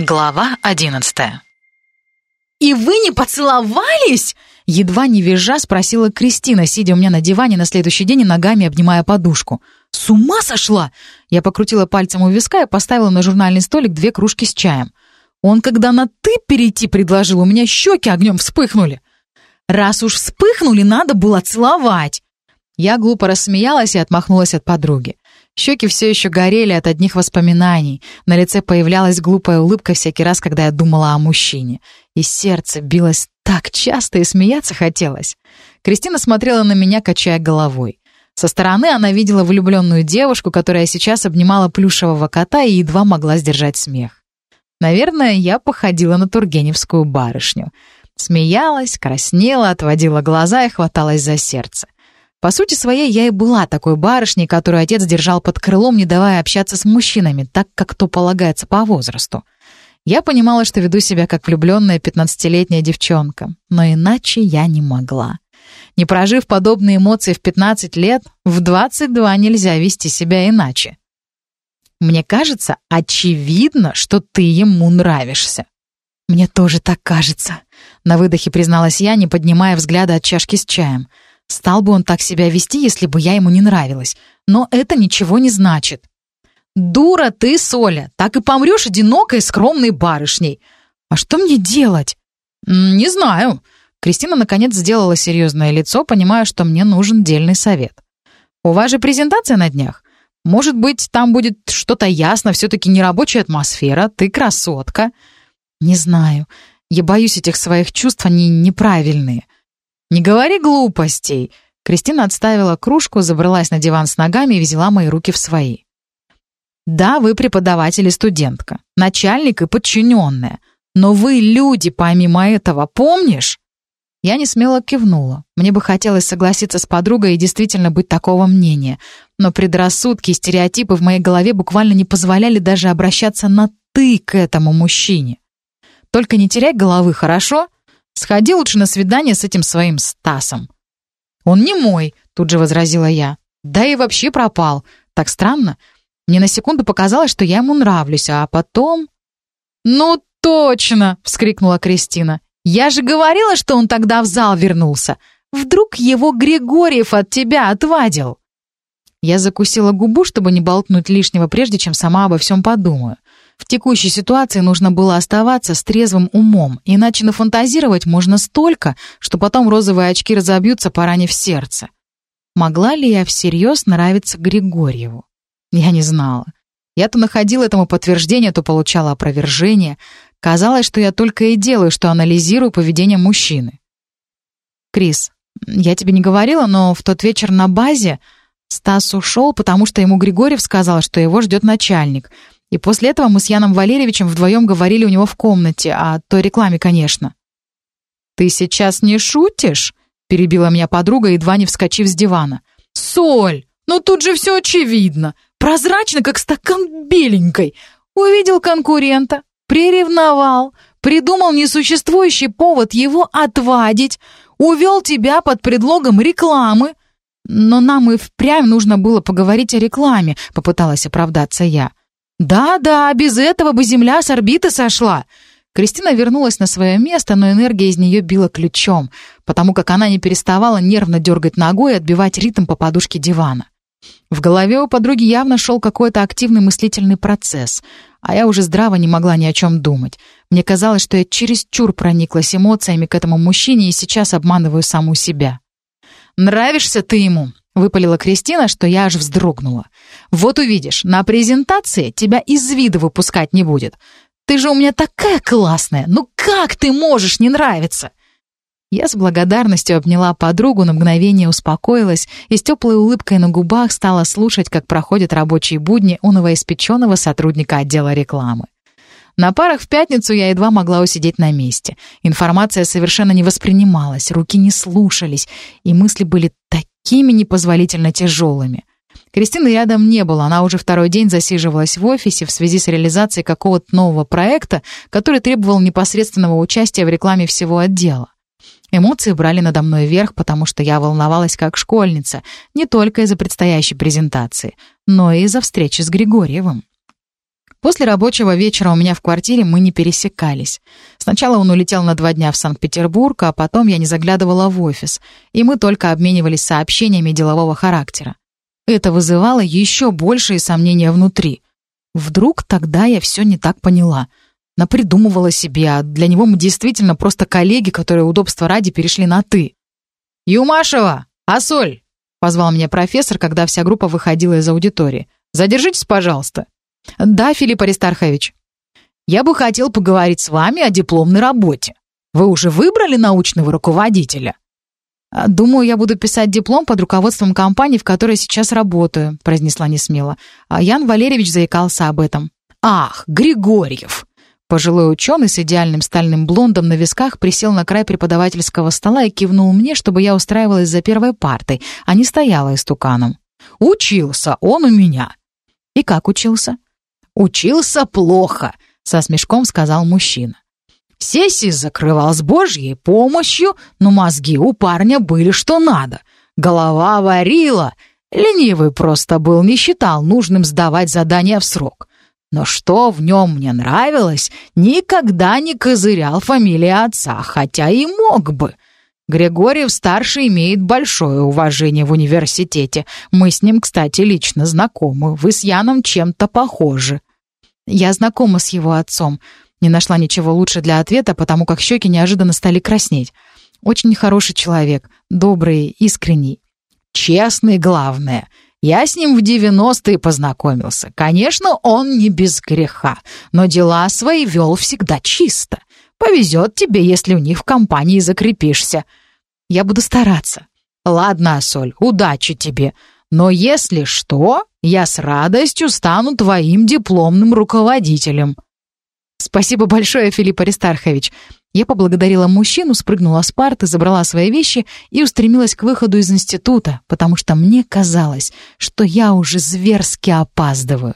Глава одиннадцатая. «И вы не поцеловались?» Едва не визжа спросила Кристина, сидя у меня на диване на следующий день и ногами обнимая подушку. «С ума сошла?» Я покрутила пальцем у виска и поставила на журнальный столик две кружки с чаем. Он, когда на «ты» перейти предложил, у меня щеки огнем вспыхнули. «Раз уж вспыхнули, надо было целовать!» Я глупо рассмеялась и отмахнулась от подруги. Щеки все еще горели от одних воспоминаний. На лице появлялась глупая улыбка всякий раз, когда я думала о мужчине. И сердце билось так часто, и смеяться хотелось. Кристина смотрела на меня, качая головой. Со стороны она видела влюбленную девушку, которая сейчас обнимала плюшевого кота и едва могла сдержать смех. Наверное, я походила на тургеневскую барышню. Смеялась, краснела, отводила глаза и хваталась за сердце. По сути своей, я и была такой барышней, которую отец держал под крылом, не давая общаться с мужчинами, так, как то полагается по возрасту. Я понимала, что веду себя как влюбленная пятнадцатилетняя девчонка, но иначе я не могла. Не прожив подобные эмоции в 15 лет, в 22 нельзя вести себя иначе. Мне кажется, очевидно, что ты ему нравишься. Мне тоже так кажется. На выдохе призналась я, не поднимая взгляда от чашки с чаем. Стал бы он так себя вести, если бы я ему не нравилась. Но это ничего не значит. «Дура ты, Соля! Так и помрешь одинокой, скромной барышней!» «А что мне делать?» «Не знаю». Кристина, наконец, сделала серьезное лицо, понимая, что мне нужен дельный совет. «У вас же презентация на днях. Может быть, там будет что-то ясно, все-таки нерабочая атмосфера, ты красотка». «Не знаю. Я боюсь этих своих чувств, они неправильные». «Не говори глупостей!» Кристина отставила кружку, забралась на диван с ногами и взяла мои руки в свои. «Да, вы преподаватель и студентка, начальник и подчиненная, но вы люди помимо этого, помнишь?» Я не смело кивнула. Мне бы хотелось согласиться с подругой и действительно быть такого мнения. Но предрассудки и стереотипы в моей голове буквально не позволяли даже обращаться на «ты» к этому мужчине. «Только не теряй головы, хорошо?» Сходи лучше на свидание с этим своим Стасом». «Он не мой», — тут же возразила я. «Да и вообще пропал. Так странно. Мне на секунду показалось, что я ему нравлюсь, а потом...» «Ну точно!» — вскрикнула Кристина. «Я же говорила, что он тогда в зал вернулся. Вдруг его Григорьев от тебя отвадил?» Я закусила губу, чтобы не болтнуть лишнего, прежде чем сама обо всем подумаю. В текущей ситуации нужно было оставаться с трезвым умом, иначе нафантазировать можно столько, что потом розовые очки разобьются, поранив сердце. Могла ли я всерьез нравиться Григорьеву? Я не знала. Я то находила этому подтверждение, то получала опровержение. Казалось, что я только и делаю, что анализирую поведение мужчины. «Крис, я тебе не говорила, но в тот вечер на базе Стас ушел, потому что ему Григорьев сказал, что его ждет начальник — и после этого мы с Яном Валерьевичем вдвоем говорили у него в комнате, о той рекламе, конечно. «Ты сейчас не шутишь?» — перебила меня подруга, едва не вскочив с дивана. «Соль! Ну тут же все очевидно. Прозрачно, как стакан беленькой. Увидел конкурента, приревновал, придумал несуществующий повод его отвадить, увел тебя под предлогом рекламы. Но нам и впрямь нужно было поговорить о рекламе», — попыталась оправдаться я. «Да-да, без этого бы Земля с орбиты сошла!» Кристина вернулась на свое место, но энергия из нее била ключом, потому как она не переставала нервно дергать ногой и отбивать ритм по подушке дивана. В голове у подруги явно шел какой-то активный мыслительный процесс, а я уже здраво не могла ни о чем думать. Мне казалось, что я чересчур прониклась эмоциями к этому мужчине и сейчас обманываю саму себя. «Нравишься ты ему?» Выпалила Кристина, что я аж вздрогнула. «Вот увидишь, на презентации тебя из вида выпускать не будет. Ты же у меня такая классная! Ну как ты можешь не нравиться?» Я с благодарностью обняла подругу, на мгновение успокоилась и с теплой улыбкой на губах стала слушать, как проходят рабочие будни у новоиспеченного сотрудника отдела рекламы. На парах в пятницу я едва могла усидеть на месте. Информация совершенно не воспринималась, руки не слушались, и мысли были такими непозволительно тяжелыми. Кристины рядом не было, она уже второй день засиживалась в офисе в связи с реализацией какого-то нового проекта, который требовал непосредственного участия в рекламе всего отдела. Эмоции брали надо мной верх, потому что я волновалась как школьница, не только из-за предстоящей презентации, но и из-за встречи с Григорьевым. После рабочего вечера у меня в квартире мы не пересекались. Сначала он улетел на два дня в Санкт-Петербург, а потом я не заглядывала в офис, и мы только обменивались сообщениями делового характера. Это вызывало еще большие сомнения внутри. Вдруг тогда я все не так поняла. Напридумывала себе, а для него мы действительно просто коллеги, которые удобства ради перешли на «ты». «Юмашева! Асоль!» — позвал меня профессор, когда вся группа выходила из аудитории. «Задержитесь, пожалуйста». «Да, Филипп Аристархович. Я бы хотел поговорить с вами о дипломной работе. Вы уже выбрали научного руководителя?» «А, «Думаю, я буду писать диплом под руководством компании, в которой сейчас работаю», произнесла несмело. А Ян Валерьевич заикался об этом. «Ах, Григорьев!» Пожилой ученый с идеальным стальным блондом на висках присел на край преподавательского стола и кивнул мне, чтобы я устраивалась за первой партой, а не стояла истуканом. «Учился он у меня». «И как учился?» «Учился плохо», — со смешком сказал мужчина. Сессии закрывал с божьей помощью, но мозги у парня были что надо. Голова варила. Ленивый просто был, не считал нужным сдавать задания в срок. Но что в нем мне нравилось, никогда не козырял фамилии отца, хотя и мог бы. Григорьев-старший имеет большое уважение в университете. Мы с ним, кстати, лично знакомы. Вы с Яном чем-то похожи. Я знакома с его отцом. Не нашла ничего лучше для ответа, потому как щеки неожиданно стали краснеть. Очень хороший человек, добрый, искренний. Честный, главное. Я с ним в девяностые познакомился. Конечно, он не без греха, но дела свои вел всегда чисто. Повезет тебе, если у них в компании закрепишься. Я буду стараться. Ладно, Соль, удачи тебе. Но если что, я с радостью стану твоим дипломным руководителем». «Спасибо большое, Филипп Аристархович». Я поблагодарила мужчину, спрыгнула с парты, забрала свои вещи и устремилась к выходу из института, потому что мне казалось, что я уже зверски опаздываю.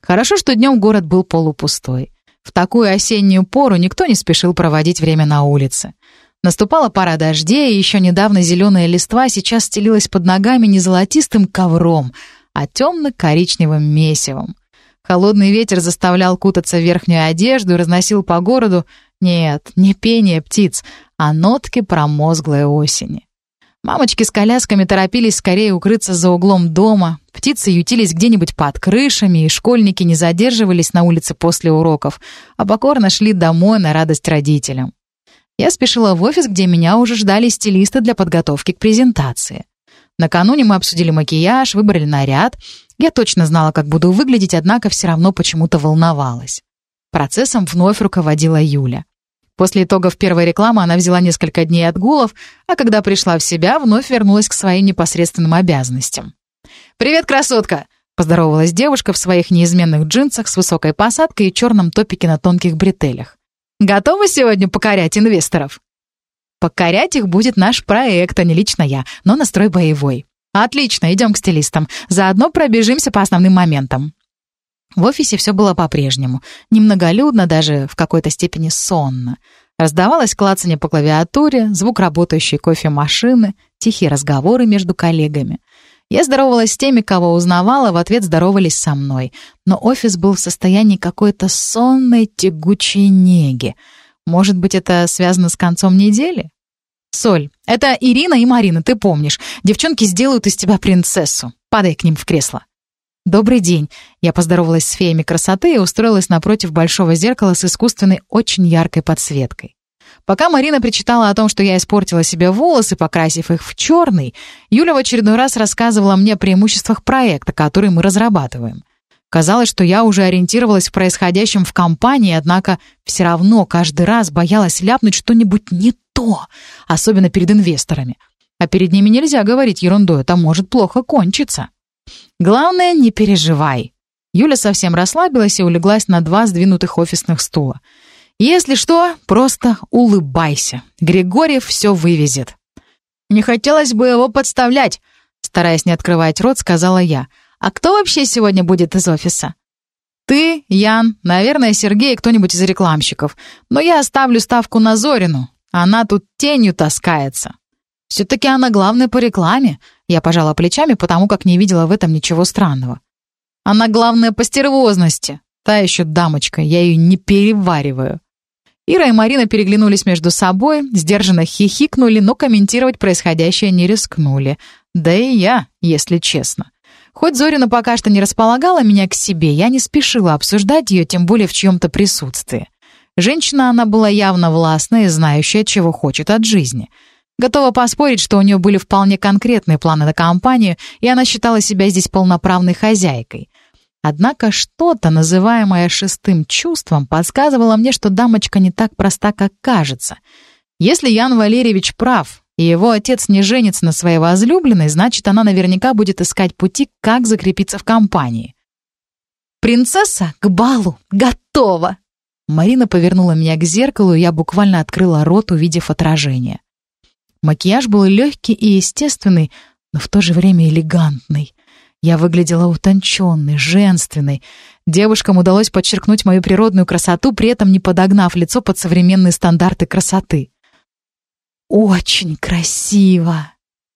Хорошо, что днем город был полупустой. В такую осеннюю пору никто не спешил проводить время на улице. Наступала пора дождей, и еще недавно зеленая листва сейчас стелилась под ногами не золотистым ковром, а темно-коричневым месивом. Холодный ветер заставлял кутаться в верхнюю одежду и разносил по городу, нет, не пение птиц, а нотки промозглой осени. Мамочки с колясками торопились скорее укрыться за углом дома, птицы ютились где-нибудь под крышами, и школьники не задерживались на улице после уроков, а покорно шли домой на радость родителям. Я спешила в офис, где меня уже ждали стилисты для подготовки к презентации. Накануне мы обсудили макияж, выбрали наряд. Я точно знала, как буду выглядеть, однако все равно почему-то волновалась. Процессом вновь руководила Юля. После итогов первой рекламы она взяла несколько дней отгулов, а когда пришла в себя, вновь вернулась к своим непосредственным обязанностям. «Привет, красотка!» — поздоровалась девушка в своих неизменных джинсах с высокой посадкой и черном топике на тонких бретелях. Готовы сегодня покорять инвесторов? Покорять их будет наш проект, а не лично я, но настрой боевой. Отлично, идем к стилистам. Заодно пробежимся по основным моментам. В офисе все было по-прежнему. Немноголюдно, даже в какой-то степени сонно. Раздавалось клацанье по клавиатуре, звук работающей кофемашины, тихие разговоры между коллегами. Я здоровалась с теми, кого узнавала, в ответ здоровались со мной. Но офис был в состоянии какой-то сонной, тягучей неги. Может быть, это связано с концом недели? «Соль, это Ирина и Марина, ты помнишь. Девчонки сделают из тебя принцессу. Падай к ним в кресло». «Добрый день». Я поздоровалась с феями красоты и устроилась напротив большого зеркала с искусственной, очень яркой подсветкой. Пока Марина причитала о том, что я испортила себе волосы, покрасив их в черный, Юля в очередной раз рассказывала мне о преимуществах проекта, который мы разрабатываем. Казалось, что я уже ориентировалась в происходящем в компании, однако все равно каждый раз боялась ляпнуть что-нибудь не то, особенно перед инвесторами. А перед ними нельзя говорить ерундой, это может плохо кончиться. Главное, не переживай. Юля совсем расслабилась и улеглась на два сдвинутых офисных стула. Если что, просто улыбайся. Григорьев все вывезет. Не хотелось бы его подставлять, стараясь не открывать рот, сказала я. А кто вообще сегодня будет из офиса? Ты, Ян, наверное, Сергей и кто-нибудь из рекламщиков. Но я оставлю ставку на Зорину. Она тут тенью таскается. Все-таки она главная по рекламе. Я пожала плечами, потому как не видела в этом ничего странного. Она главная по стервозности. Та еще дамочка, я ее не перевариваю. Ира и Марина переглянулись между собой, сдержанно хихикнули, но комментировать происходящее не рискнули. Да и я, если честно. Хоть Зорина пока что не располагала меня к себе, я не спешила обсуждать ее, тем более в чьем-то присутствии. Женщина она была явно властная и знающая, чего хочет от жизни. Готова поспорить, что у нее были вполне конкретные планы на компанию, и она считала себя здесь полноправной хозяйкой. Однако что-то, называемое шестым чувством, подсказывало мне, что дамочка не так проста, как кажется. Если Ян Валерьевич прав, и его отец не женится на своей возлюбленной, значит, она наверняка будет искать пути, как закрепиться в компании. «Принцесса к балу готова!» Марина повернула меня к зеркалу, и я буквально открыла рот, увидев отражение. Макияж был легкий и естественный, но в то же время элегантный. Я выглядела утонченной, женственной. Девушкам удалось подчеркнуть мою природную красоту, при этом не подогнав лицо под современные стандарты красоты. «Очень красиво!»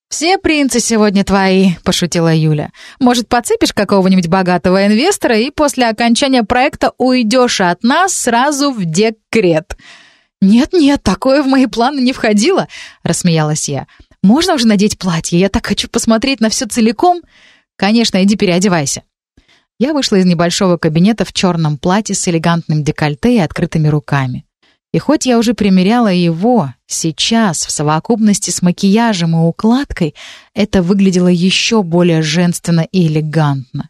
«Все принцы сегодня твои», — пошутила Юля. «Может, подцепишь какого-нибудь богатого инвестора и после окончания проекта уйдешь от нас сразу в декрет?» «Нет-нет, такое в мои планы не входило», — рассмеялась я. «Можно уже надеть платье? Я так хочу посмотреть на все целиком». «Конечно, иди переодевайся». Я вышла из небольшого кабинета в черном платье с элегантным декольте и открытыми руками. И хоть я уже примеряла его, сейчас, в совокупности с макияжем и укладкой, это выглядело еще более женственно и элегантно.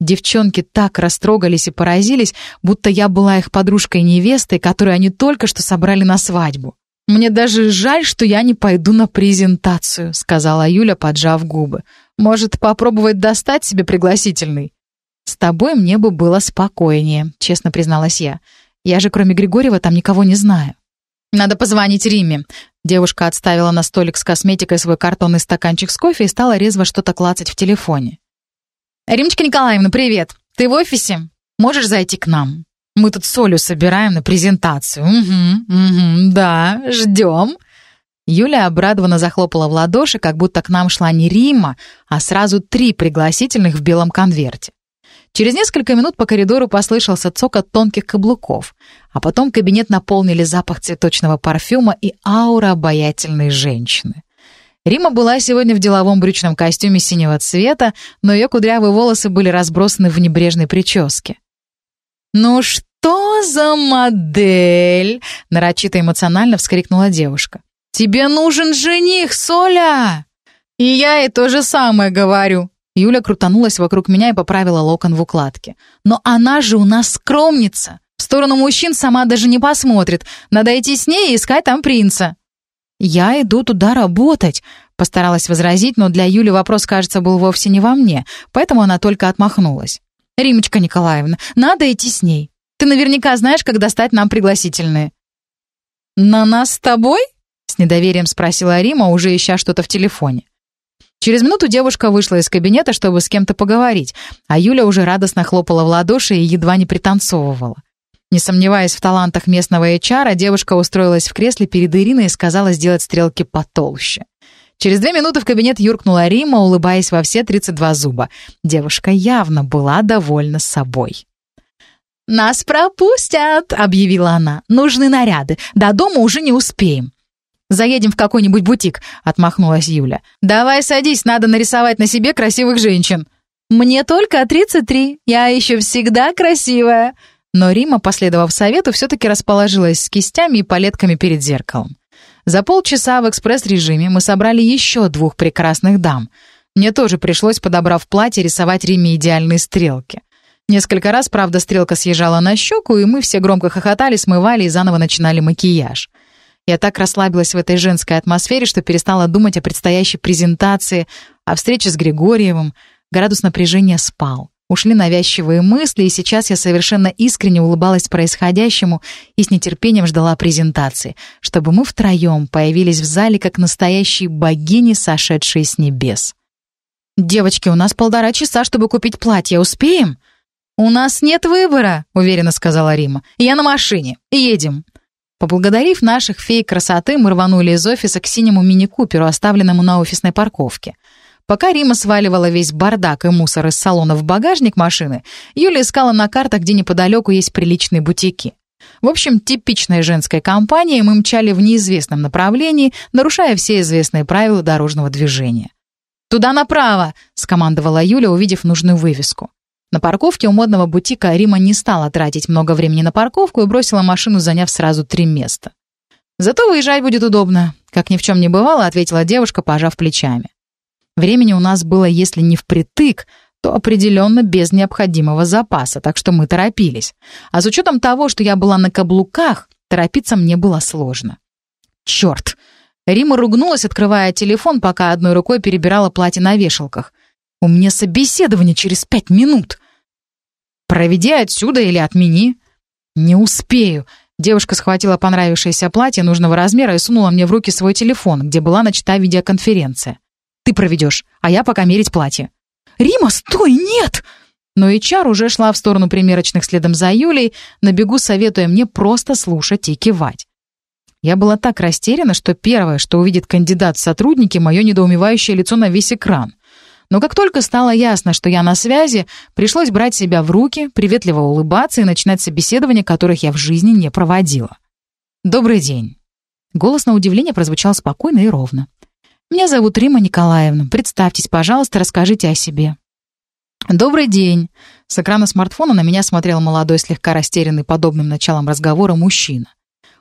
Девчонки так растрогались и поразились, будто я была их подружкой-невестой, которую они только что собрали на свадьбу. «Мне даже жаль, что я не пойду на презентацию», — сказала Юля, поджав губы. «Может, попробовать достать себе пригласительный?» «С тобой мне бы было спокойнее», — честно призналась я. Я же кроме Григорьева там никого не знаю. Надо позвонить Риме. Девушка отставила на столик с косметикой свой картонный стаканчик с кофе и стала резво что-то клацать в телефоне. «Римочка Николаевна, привет! Ты в офисе? Можешь зайти к нам? Мы тут солью собираем на презентацию. Угу, угу, да, ждем». Юля обрадованно захлопала в ладоши, как будто к нам шла не Рима, а сразу три пригласительных в белом конверте. Через несколько минут по коридору послышался цокот тонких каблуков, а потом кабинет наполнили запах цветочного парфюма и аура обаятельной женщины. Рима была сегодня в деловом брючном костюме синего цвета, но ее кудрявые волосы были разбросаны в небрежной прическе. «Ну что за модель?» — нарочито эмоционально вскрикнула девушка. «Тебе нужен жених, Соля!» «И я ей то же самое говорю», Юля крутанулась вокруг меня и поправила локон в укладке. «Но она же у нас скромница! В сторону мужчин сама даже не посмотрит. Надо идти с ней и искать там принца». «Я иду туда работать», — постаралась возразить, но для Юли вопрос, кажется, был вовсе не во мне, поэтому она только отмахнулась. «Римочка Николаевна, надо идти с ней. Ты наверняка знаешь, как достать нам пригласительные». «На нас с тобой?» — с недоверием спросила Рима, уже ища что-то в телефоне. Через минуту девушка вышла из кабинета, чтобы с кем-то поговорить, а Юля уже радостно хлопала в ладоши и едва не пританцовывала. Не сомневаясь в талантах местного HR, девушка устроилась в кресле перед Ириной и сказала сделать стрелки потолще. Через две минуты в кабинет юркнула Рима, улыбаясь во все 32 зуба. Девушка явно была довольна собой. «Нас пропустят!» — объявила она. «Нужны наряды. До дома уже не успеем». Заедем в какой-нибудь бутик», — отмахнулась Юля. «Давай садись, надо нарисовать на себе красивых женщин». «Мне только 33, я еще всегда красивая». Но Рима, последовав совету, все-таки расположилась с кистями и палетками перед зеркалом. За полчаса в экспресс-режиме мы собрали еще двух прекрасных дам. Мне тоже пришлось, подобрав платье, рисовать Риме идеальные стрелки. Несколько раз, правда, стрелка съезжала на щеку, и мы все громко хохотали, смывали и заново начинали макияж. Я так расслабилась в этой женской атмосфере, что перестала думать о предстоящей презентации, о встрече с Григорьевым. Градус напряжения спал. Ушли навязчивые мысли, и сейчас я совершенно искренне улыбалась происходящему и с нетерпением ждала презентации, чтобы мы втроем появились в зале как настоящие богини, сошедшие с небес. «Девочки, у нас полтора часа, чтобы купить платье. Успеем?» «У нас нет выбора», — уверенно сказала Рима. «Я на машине. Едем». Поблагодарив наших фей красоты, мы рванули из офиса к синему мини-куперу, оставленному на офисной парковке. Пока Рима сваливала весь бардак и мусор из салона в багажник машины, Юля искала на картах, где неподалеку есть приличные бутики. В общем, типичная женская компания, мы мчали в неизвестном направлении, нарушая все известные правила дорожного движения. «Туда направо!» — скомандовала Юля, увидев нужную вывеску. На парковке у модного бутика Рима не стала тратить много времени на парковку и бросила машину, заняв сразу три места. «Зато выезжать будет удобно», — как ни в чем не бывало, ответила девушка, пожав плечами. Времени у нас было, если не впритык, то определенно без необходимого запаса, так что мы торопились. А с учетом того, что я была на каблуках, торопиться мне было сложно. Черт! Рима ругнулась, открывая телефон, пока одной рукой перебирала платье на вешалках. «У меня собеседование через пять минут!» «Проведи отсюда или отмени!» «Не успею!» Девушка схватила понравившееся платье нужного размера и сунула мне в руки свой телефон, где была начата видеоконференция. «Ты проведешь, а я пока мерить платье». «Рима, стой, нет!» Но Ичар уже шла в сторону примерочных следом за Юлей, на бегу советуя мне просто слушать и кивать. Я была так растеряна, что первое, что увидит кандидат в сотрудники, мое недоумевающее лицо на весь экран. Но как только стало ясно, что я на связи, пришлось брать себя в руки, приветливо улыбаться и начинать собеседование, которых я в жизни не проводила. «Добрый день». Голос на удивление прозвучал спокойно и ровно. «Меня зовут Рима Николаевна. Представьтесь, пожалуйста, расскажите о себе». «Добрый день». С экрана смартфона на меня смотрел молодой, слегка растерянный подобным началом разговора мужчина.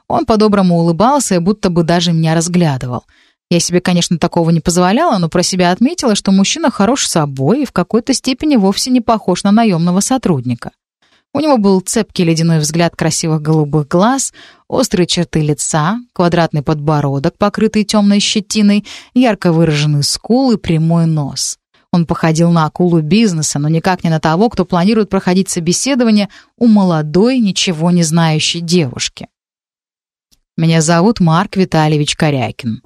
Он по-доброму улыбался и будто бы даже меня разглядывал — я себе, конечно, такого не позволяла, но про себя отметила, что мужчина хорош собой и в какой-то степени вовсе не похож на наемного сотрудника. У него был цепкий ледяной взгляд красивых голубых глаз, острые черты лица, квадратный подбородок, покрытый темной щетиной, ярко выраженный скул и прямой нос. Он походил на акулу бизнеса, но никак не на того, кто планирует проходить собеседование у молодой, ничего не знающей девушки. «Меня зовут Марк Витальевич Корякин»,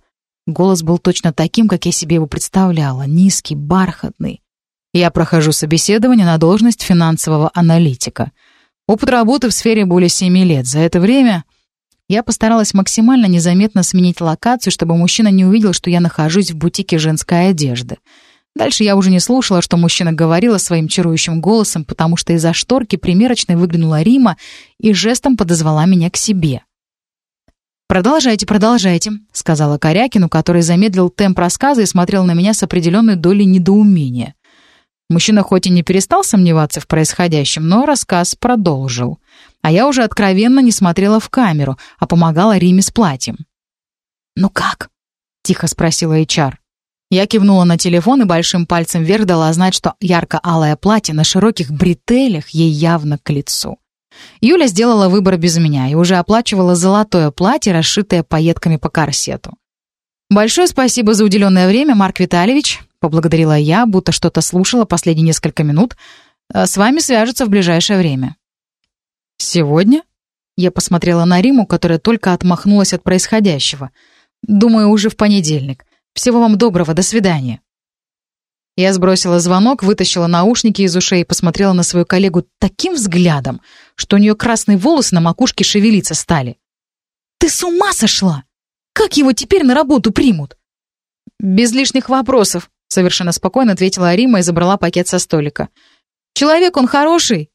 Голос был точно таким, как я себе его представляла, низкий, бархатный. Я прохожу собеседование на должность финансового аналитика. Опыт работы в сфере более семи лет. За это время я постаралась максимально незаметно сменить локацию, чтобы мужчина не увидел, что я нахожусь в бутике женской одежды. Дальше я уже не слушала, что мужчина говорила своим чарующим голосом, потому что из-за шторки примерочной выглянула Рима и жестом подозвала меня к себе. «Продолжайте, продолжайте», — сказала Корякину, который замедлил темп рассказа и смотрел на меня с определенной долей недоумения. Мужчина хоть и не перестал сомневаться в происходящем, но рассказ продолжил. А я уже откровенно не смотрела в камеру, а помогала Риме с платьем. «Ну как?» — тихо спросила HR. Я кивнула на телефон и большим пальцем вверх дала знать, что ярко-алое платье на широких бретелях ей явно к лицу. Юля сделала выбор без меня и уже оплачивала золотое платье, расшитое пайетками по корсету. «Большое спасибо за уделенное время, Марк Витальевич», — поблагодарила я, будто что-то слушала последние несколько минут. «Э, «С вами свяжутся в ближайшее время». «Сегодня?» Я посмотрела на Риму, которая только отмахнулась от происходящего. «Думаю, уже в понедельник. Всего вам доброго, до свидания». Я сбросила звонок, вытащила наушники из ушей и посмотрела на свою коллегу таким взглядом, что у нее красные волосы на макушке шевелиться стали. «Ты с ума сошла? Как его теперь на работу примут?» «Без лишних вопросов», — совершенно спокойно ответила Арима и забрала пакет со столика. «Человек он хороший?»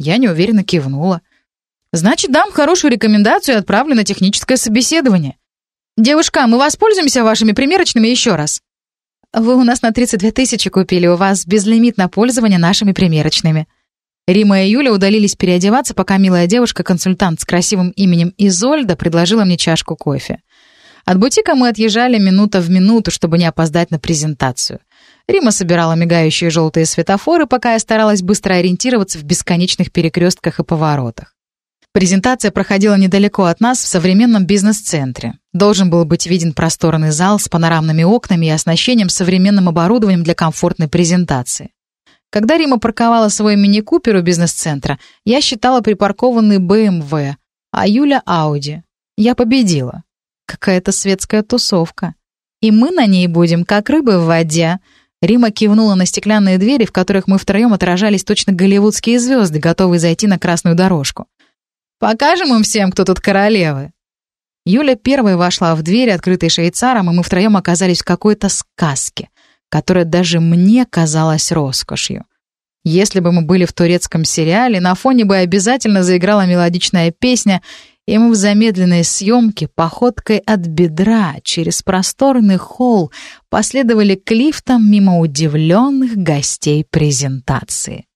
Я неуверенно кивнула. «Значит, дам хорошую рекомендацию и отправлю на техническое собеседование. Девушка, мы воспользуемся вашими примерочными еще раз». «Вы у нас на 32 тысячи купили, у вас безлимит на пользование нашими примерочными». Рима и Юля удалились переодеваться, пока милая девушка-консультант с красивым именем Изольда предложила мне чашку кофе. От бутика мы отъезжали минута в минуту, чтобы не опоздать на презентацию. Рима собирала мигающие желтые светофоры, пока я старалась быстро ориентироваться в бесконечных перекрестках и поворотах. Презентация проходила недалеко от нас в современном бизнес-центре. Должен был быть виден просторный зал с панорамными окнами и оснащением современным оборудованием для комфортной презентации. Когда Рима парковала свой мини-купер у бизнес-центра, я считала припаркованный BMW, а Юля — Audi. Я победила. Какая-то светская тусовка. И мы на ней будем, как рыбы в воде. Рима кивнула на стеклянные двери, в которых мы втроем отражались точно голливудские звезды, готовые зайти на красную дорожку. Покажем им всем, кто тут королевы». Юля первой вошла в дверь, открытой швейцаром, и мы втроем оказались в какой-то сказке. которая даже мне казалась роскошью. Если бы мы были в турецком сериале, на фоне бы обязательно заиграла мелодичная песня, и мы в замедленной съемке походкой от бедра через просторный холл последовали к лифтам мимо удивленных гостей презентации.